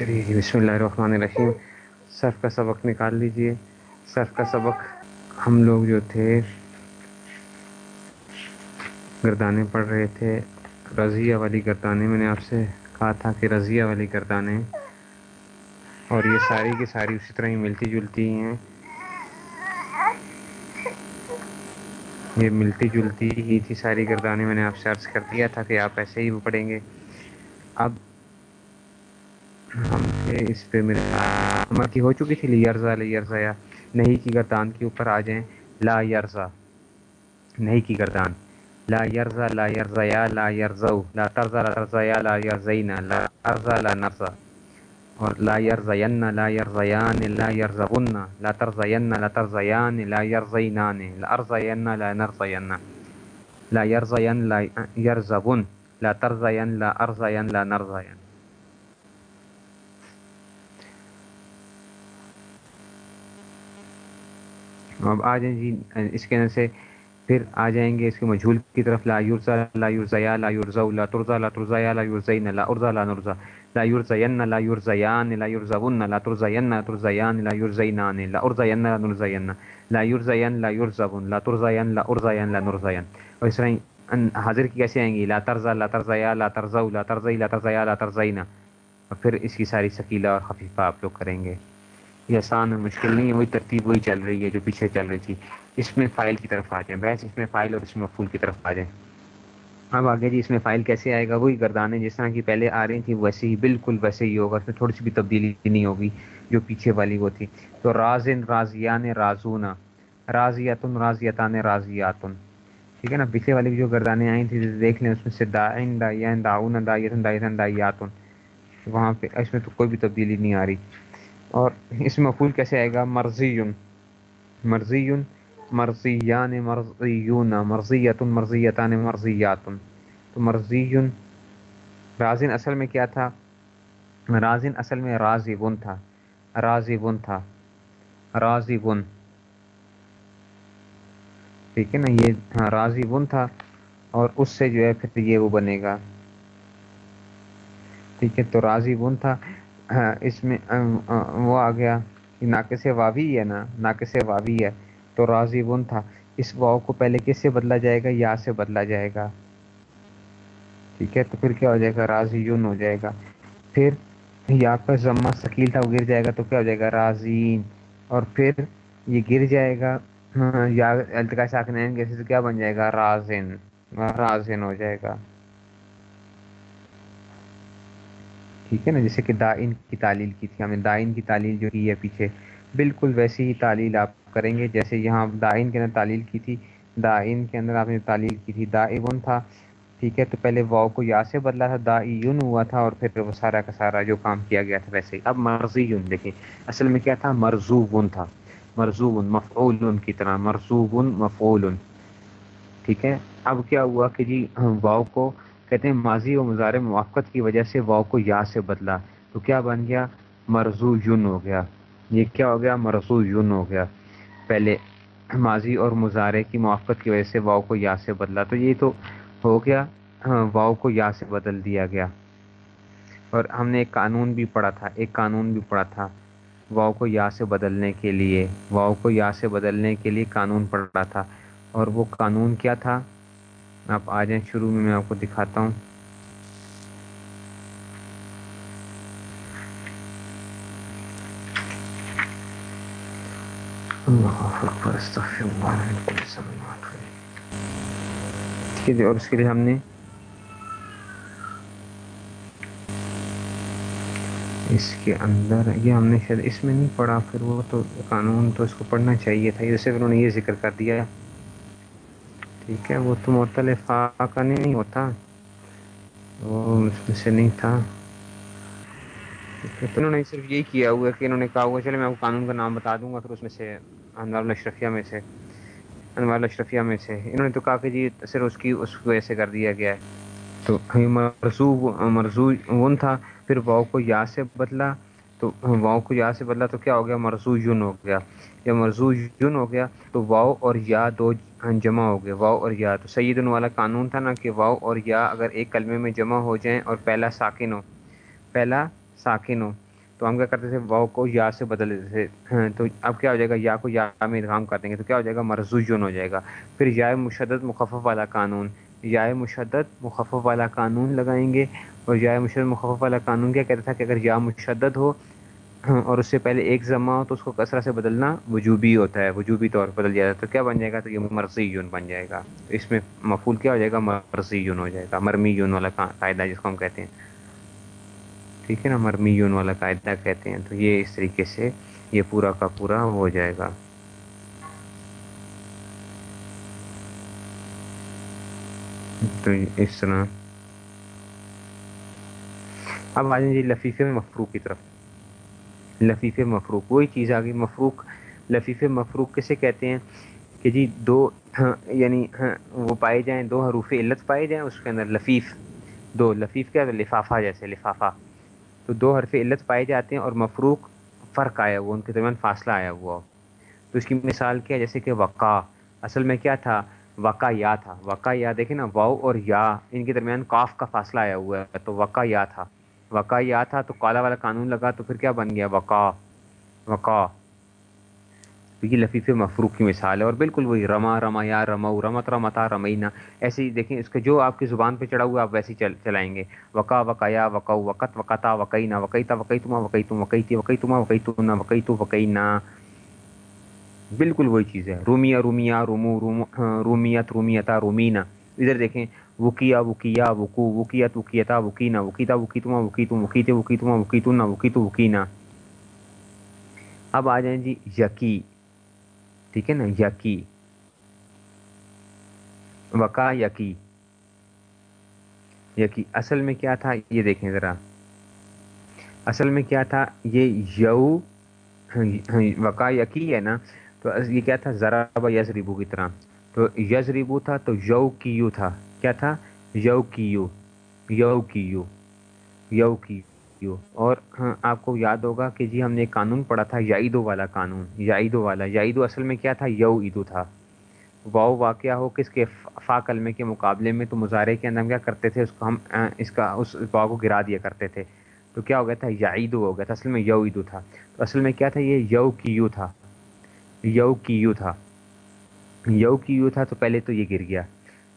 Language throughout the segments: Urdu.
چلیے جی بسم اللہ الرحمن الرحیم۔ صرف کا سبق نکال لیجیے۔ صرف کا سبق ہم لوگ جو تھے، گردانے پڑھ رہے تھے۔ رضیہ والی گردانے، میں نے آپ سے کہا تھا کہ رضیہ والی گردانے۔ اور یہ ساری کی ساری اسی طرح ہی ملتی جلتی ہیں۔ یہ ملتی جلتی ہی تھی، ساری گردانے میں نے آپ سے عرض کر دیا تھا کہ آپ ایسے ہی پڑھیں گے۔ اب ہم اس پہ میرے ہماری ہو چکی تھی لیرزا لیرزا یا نہیں کی گردان کے اوپر آ جائیں۔ لا یرزا نہیں کی گردان۔ لا یرزا لا یرزا یا لا یرزو لا ترزا لا ترزا یا لا یرزینا لا ارزا لا نرزا اور لا یرزین لا یرزیان لا یرزغن لا ترزین لا ترزیان لا یرزینان لا ارزین لا نرزین لا یرزین لا یرزغن لا ترزین لا ارزین لا نرزین اب آ جائیں جی اس کے سے پھر آ جائیں گے اس کے مجھول کی طرف، لا یورزا لا یورزا یا لا یورزا لا ترزا لا ترزا یا لا یورزین لا ارزا لا نرزا، لا یورزین لا یورزیان لا یورزون لا ترزین، لا ترزیان، لا یورزینان لا ارزین، لا نرزین، لا یورزین لا یورزون لا ترزین، لا ارزین، لا نرزین۔ اور اس طرح حاضر کی کیسے آئیں گی؟ لا ترزا لا ترزا یا لا ترزا لا ترزی، لا ترزا یا لا ترزینا۔ اور پھر اس کی ساری ثقیلہ اور خفیفہ آپ لوگ کریں گے۔ یہ آسان اور مشکل نہیں ہے، وہی ترتیب وہی چل رہی ہے جو پیچھے چل رہی تھی۔ اس میں فائل کی طرف آ جائیں، بحث اس میں فائل اور اس میں مفول کی طرف آ جائیں۔ اب آگے جی اس میں فائل کیسے آئے گا؟ وہی گردانیں جس طرح کی پہلے آ رہی تھیں، ویسے ہی، بالکل ویسے ہی ہوگا۔ اس میں تھوڑی سی بھی تبدیلی نہیں ہوگی جو پیچھے والی وہ تھی۔ تو رازن رازیان رازونا رازیاتن رازیاتان رازیاتن۔ ٹھیک ہے نا؟ پیچھے والی جو گردانیں آئی تھیں دیکھ لیں، اس میں سے دائن دائین داؤن دایتن دایتن دایاتن وہاں پہ اس میں تو کوئی بھی تبدیلی نہیں آ رہی۔ اور اس میں مفول کیسے آئے گا؟ مرضی مرضی مرضیان مرضیون. مرضیت مرضیتان مرضیات تو مرضی رازن اصل میں کیا تھا؟ رازن اصل میں راضی بن تھا. راضی بن تھا. راضی بن ٹھیک ہے نا؟ یہ ہاں، راضی بن تھا اور اس سے جو ہے پھر یہ وہ بنے گا. ٹھیک ہے، تو راضی بن تھا. ہاں، اس میں وہ آ گیا ناقص واوی ہے نا ناقص واوی ہے، تو راضی بن تھا۔ اس واؤ کو پہلے کس سے بدلا جائے گا؟ یا سے بدلا جائے گا؟ ٹھیک ہے، تو پھر کیا ہو جائے گا؟ راضی یون ہو جائے گا۔ پھر یا پر ضمہ ثقیل تھا، وہ گر جائے گا، تو کیا ہو جائے گا؟ رازین اور پھر یہ گر جائے گا ہاں، یا التقاء ساکنین کیسے تو کیا بن جائے گا؟ رازن رازن ہو جائے گا۔ ٹھیک ہے نا، جیسے کہ دائن کی تعلیل کی تھی ہمیں دائن کی تعلیل جو کی ہے پیچھے، بالکل ویسی ہی تعلیل آپ کریں گے جیسے یہاں دائن کے اندر تعلیل کی تھی، دائن کے اندر آپ نے تعلیل کی تھی دائن تھا، ٹھیک ہے، تو پہلے واؤ کو یا سے بدلا تھا دا یون ہوا تھا اور پھر وہ سارا کا سارا جو کام کیا گیا تھا ویسے ہی۔ اب مرضی یون دیکھیں، اصل میں کیا تھا؟ مرزوبن تھا۔ مرزوبن مفعول کی طرح مرزوبن مفعول ٹھیک ہے، اب کیا ہوا کہ جی واؤ کو کہتے ہیں ماضی و مظاہر موافقت کی وجہ سے واؤ کو یا سے بدلا۔ تو کیا بن گیا؟ مرزو یون ہو گیا۔ یہ کیا ہو گیا؟ مرزو یون ہو گیا۔ پہلے ماضی اور مظاہرے کی موافقت کی وجہ سے واؤ کو یا سے بدلا۔ تو یہ تو ہو گیا۔ ہاں، واؤ کو یا سے بدل دیا گیا۔ اور ہم نے ایک قانون بھی پڑھا تھا۔ ایک قانون بھی پڑھا تھا۔ واؤ کو یا سے بدلنے کے لیے۔ واؤ کو یا سے بدلنے کے لیے قانون پڑھا تھا۔ اور وہ قانون کیا تھا؟ آپ آ جائیں، شروع میں میں آپ کو دکھاتا ہوں۔ ٹھیک ہے جی، اور اس کے لیے ہم نے اس کے اندر، یہ ہم نے شاید اس میں نہیں پڑھا، پھر وہ تو قانون تو اس کو پڑھنا چاہیے تھا۔ جیسے انہوں نے یہ ذکر کر دیا۔ ٹھیک ہے، وہ تو معطل فاقہ نہیں ہوتا۔ وہ اس میں سے نہیں تھا۔ انہوں نے صرف یہی کیا ہوا کہ انہوں نے کہا ہوا، چلے میں آپ کو قانون کا نام بتا دوں گا، پھر اس میں سے انوار الاشرفیہ میں سے، انوار الاشرفیہ میں سے۔ انہوں نے تو کہا کہ جی صرف اس کی اس وجہ سے کر دیا گیا ہے۔ تو مرزو مرزو ون تھا، پھر واؤ کو یا سے بدلا۔ تو واؤ کو یا سے بدلا تو کیا ہو گیا؟ مرزو یون ہو گیا۔ جب مرزو یون ہو گیا تو واؤ اور یا دو ہاں، جمع ہو گئے واؤ اور یا۔ تو سید والا قانون تھا نا کہ واؤ اور یا اگر ایک کلمے میں جمع ہو جائیں اور پہلا ساکن ہو، پہلا ساکن ہو، تو ہم کیا کرتے تھے؟ واؤ کو یا سے بدل دیتے تھے۔ ہاں، تو اب کیا ہو جائے گا؟ یا کو یا میں ادغام کر دیں گے، تو کیا ہو جائے گا؟ مرزوجن ہو جائے گا۔ پھر یا مشدد مخفف والا قانون، یا مشدد مخفف والا قانون لگائیں گے۔ اور یا مشدد مخفف والا قانون کیا کہتا تھا کہ اگر یا مشدد ہو ہاں، اور اس سے پہلے ایک ضمہ ہو تو اس کو کثرہ سے بدلنا وجوبی ہوتا ہے، وجوبی طور پر بدل جاتا ہے۔ تو کیا بن جائے گا؟ تو یہ مرضی یون بن جائے گا۔ تو اس میں مفول کیا ہو جائے گا؟ مرضی یون ہو جائے گا۔ مرمی یون والا قاعدہ جس کو ہم کہتے ہیں۔ ٹھیک ہے نا؟ مرمی یون والا قاعدہ کہتے ہیں۔ تو یہ اس طریقے سے یہ پورا کا پورا ہو جائے گا۔ تو اس طرح۔ اب آ جائیں جی لفیفے میں مفروق کی طرف۔ لفیف مفروق وہی چیز آ گئی مفروق لفیف مفروق کیسے کہتے ہیں؟ کہ جی دو ہاں یعنی وہ پائے جائیں، دو حروف علت پائے جائیں، اس کے اندر لفیف، دو لفیف کیا؟ لفافہ جیسے، لفافہ۔ تو دو حرف علت پائے جاتے ہیں اور مفروق فرق آیا ہوا، ان کے درمیان فاصلہ آیا ہوا۔ تو اس کی مثال کیا؟ جیسے کہ وقع۔ اصل میں کیا تھا؟ وقع یا تھا۔ وقع یا دیکھیں نا واؤ اور یا، ان کے درمیان کاف کا فاصلہ آیا ہوا ہے، تو وقع یا تھا۔ وقع یا تھا تو کالا والا قانون لگا تو پھر کیا بن گیا؟ وقع وقع۔ تو یہ لفیف مفروق کی مثال ہے اور بالکل وہی، رما رما یا رمو، رمت، رمتا، رمینا۔ ایسے ہی دیکھیں، اس کے جو آپ کی زبان پہ چڑھا ہوا آپ ویسے چل، چلائیں گے۔ وقا وقایا وقع، وقت، وقتا، وقینا، وقیتا وقی تما وقی تم وقیتی وقی تما وقی تم وقی تو وقینا۔ بالکل وہی چیز ہے۔ رومیا رومیا، رومو روم ہاں، رومیت، رومیتا، رومینا۔ ادھر دیکھیں وکیا وکیا وکو وکیت وکیتا وکینا وکیتا وکی تما وکی وکیتے وکی تما وکی تم وکینا اب آ جائیں جی یقی ٹھیک ہے نا یقی وقا یقی یقی اصل میں کیا تھا یہ دیکھیں ذرا اصل میں کیا تھا یہ یو وقا یقی ہے نا تو یہ کیا تھا ذرا یز ریبو کی طرح تو یز ریبو تھا تو یو کی یو تھا کیا تھا؟ یو کی یو یو کی یو یو کی یو اور ہاں آپ کو یاد ہوگا کہ جی ہم نے ایک قانون پڑھا تھا یعیدو والا قانون یعیدو والا۔ یعیدو اصل میں کیا تھا؟ یو ایدو تھا۔ واؤ واقعہ ہو کس کے فا کلمے کے مقابلے میں تو مظاہرے کے اندر ہم کیا کرتے تھے؟ اس کو ہم اس کا، اس واؤ کو گرا دیا کرتے تھے۔ تو کیا ہو گیا تھا؟ یعیدو ہو گیا تھا، اصل میں یو ایدو تھا۔ تو اصل میں کیا تھا؟ یہ یو کی یو تھا۔ یو کی یو تھا۔ یو کی یو تھا تو پہلے تو یہ گر گیا۔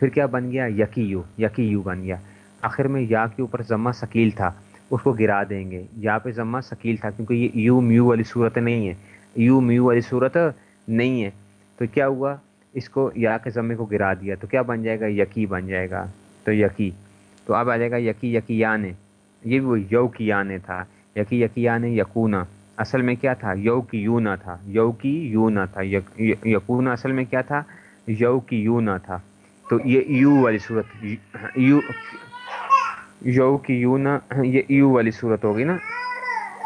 پھر کیا بن گیا؟ یقی یو یقی یو بن گیا۔ آخر میں یا کے اوپر ضمہ ثقیل تھا، اس کو گرا دیں گے۔ یا پہ ضمہ ثقیل تھا، کیونکہ یہ یو میو والی صورت نہیں ہے۔ یو میو والی صورت نہیں ہے۔ تو کیا ہوا؟ اس کو یا کے ضمے کو گرا دیا۔ تو کیا بن جائے گا؟ یقی بن جائے گا۔ تو یقی۔ تو اب آ جائے گا یقی یقی نے یہ بھی وہ یو کی یانے تھا۔ یقی یقی نے یقونا اصل میں کیا تھا؟ یو کی یو نہ تھا۔ یو کی یو نہ تھا یقونا اصل میں کیا تھا؟ یو کی یو نہ تھا۔ تو یہ یو والی صورت، یو یو کی یو نا، یہ یو والی صورت ہوگی نا۔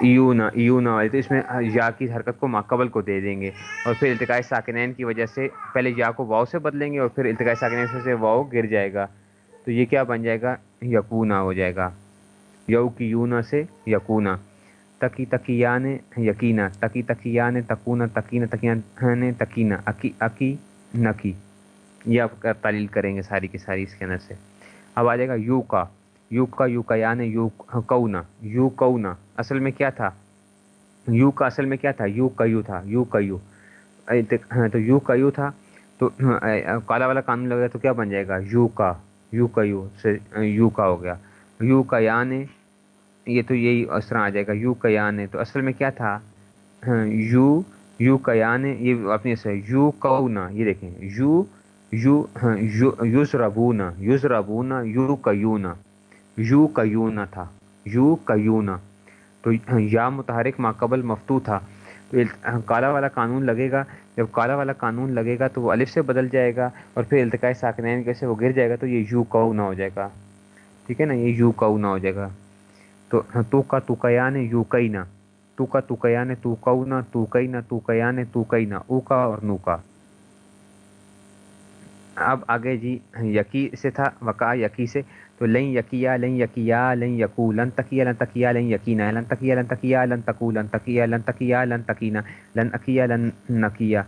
یو نا یو نا والی۔ تو اس میں یا کی حرکت کو ماقبل کو دے دیں گے۔ اور پھر التقاء ساکنین کی وجہ سے پہلے یا کو واؤ سے بدلیں گے اور پھر التقاء ساکنین سے واؤ گر جائے گا۔ تو یہ کیا بن جائے گا؟ یقونا ہو جائے گا۔ یو کی یونا سے یقونا تکی تکیان یقینا تکی تکیان تکونا۔ تکینا تکیان تکینا۔ اکی اکی، نکی۔ یہ آپ تعلیل کریں گے ساری کی ساری اس کے اندر سے۔ اب آ جائے گا یو کا یو کا یو کا یعنی یو کونا یو کونا اصل میں کیا تھا؟ یو کا اصل میں کیا تھا؟ یو کیو تھا یو کیو ہاں تو یو کیو تھا۔ تو کالا والا قانون لگ گیا تو کیا بن جائے گا؟ یو کا یو کیو سے یو کا ہو گیا۔ یو کا یعنی یہ تو یہی اس طرح آ جائے گا۔ یو کا یعنی تو اصل میں کیا تھا؟ ہاں، یو یو کا یعنی یہ اپنی سے یو کونا یہ دیکھیں۔ یو یو ہاں یوز ربونا یوز ربونا یو کیونا یو کیونا تھا یو کیونا تو یا متحرک ماقبل مفتو تھا۔ تو کالا والا قانون لگے گا۔ جب کالا والا قانون لگے گا تو وہ الف سے بدل جائے گا اور پھر التقاء ساکنین کیسے وہ گر جائے گا تو یہ یو کو نہ ہو جائے گا۔ ٹھیک ہے نا؟ یہ یو کو نہ ہو جائے گا۔ تو ہاں، تو کا تو قیان یعنی یو کئی نہ۔ تو کا تو قیان یعنی تو کو نہ، تو کئی نہ، تو قیان تو کئی نہ، او کا اور نو کا۔ اب آگے جی یقی سے تھا وقا یقی سے، تو لن یقیا لن یقیا، لن یقو لن تکیا لن تکیا لن یقینا، لن تکیا لن تکیا لن تکو لن تکیا لن تکیا لن تکینا لن اکیا لن نکیا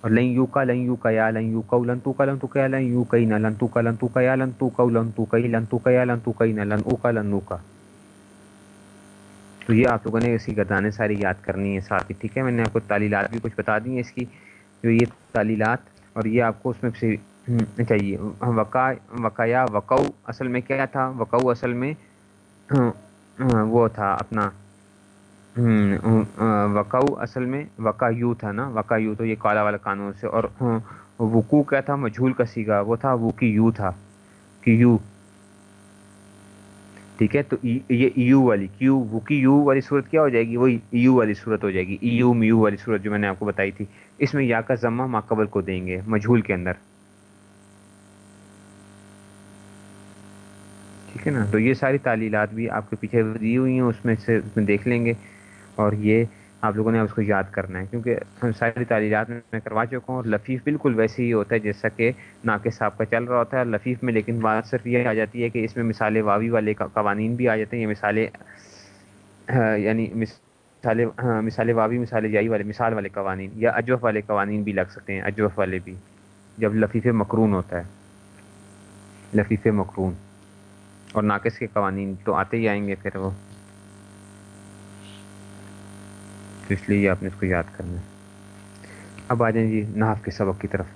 اور لن یو کا لن یو کیا لن یو کو لن تو کا لن تو کیا لن یو کینا لن تو کا لن تو کیا لن تو کو لن تو کئی لن تو کیا لن تو کینا لن او کا لن نو کا تو یہ آپ لوگوں نے اس کی گردانیں ساری یاد کرنی ہے، ساتھ ہی، ٹھیک ہے؟ میں نے آپ کو تعلیلات بھی کچھ بتا دی ہیں اس کی، جو یہ تعلیلات اور یہ آپ کو اس میں سے چاہیے۔ وقا وقایا وقو اصل میں کیا تھا؟ وقو اصل میں وہ تھا اپنا۔ وقو اصل میں وقا یو تھا نا؟ وقا یو تو یہ کالا والا قانون سے۔ اور ہاں، وقوع کیا تھا؟ مجھول کا سیگا، وہ تھا وکی یو تھا۔ کہ یو۔ ٹھیک ہے، تو یہ یو والی، کیو وکی یو والی صورت کیا ہو جائے گی؟ وہی یو والی صورت ہو جائے گی۔ یو، میو والی صورت جو میں نے آپ کو بتائی تھی۔ اس میں یا کا ضمہ ماقبل کو دیں گے مجھول کے اندر۔ ٹھیک ہے نا؟ تو یہ ساری تعلیلات بھی آپ کے پیچھے دی ہوئی ہیں، اس میں سے اس میں دیکھ لیں گے۔ اور یہ آپ لوگوں نے اس کو یاد کرنا ہے، کیونکہ ہم ساری تعلیمات میں کروا چکا ہوں اور لفیف بالکل ویسے ہی ہوتا ہے، جیسا کہ ناقص صاحب کا چل رہا ہوتا ہے لفیف میں، لیکن بات صرف یہ آ جاتی ہے کہ اس میں مثال واوی والے قوانین بھی آ جاتے ہیں یہ مثالیں یعنی مثال مثال ہاں، واوی مثال جائی والے، مثال والے قوانین یا اجوف والے قوانین بھی لگ سکتے ہیں، اجوف والے بھی، جب لفیف مقرون ہوتا ہے۔ لفیف مقرون۔ اور ناقص کے قوانین تو آتے ہی آئیں گے پھر وہ۔ تو اس لیے آپ نے اس کو یاد کرنا ہے۔ اب آ جائیں جی نحف کے سبق کی طرف۔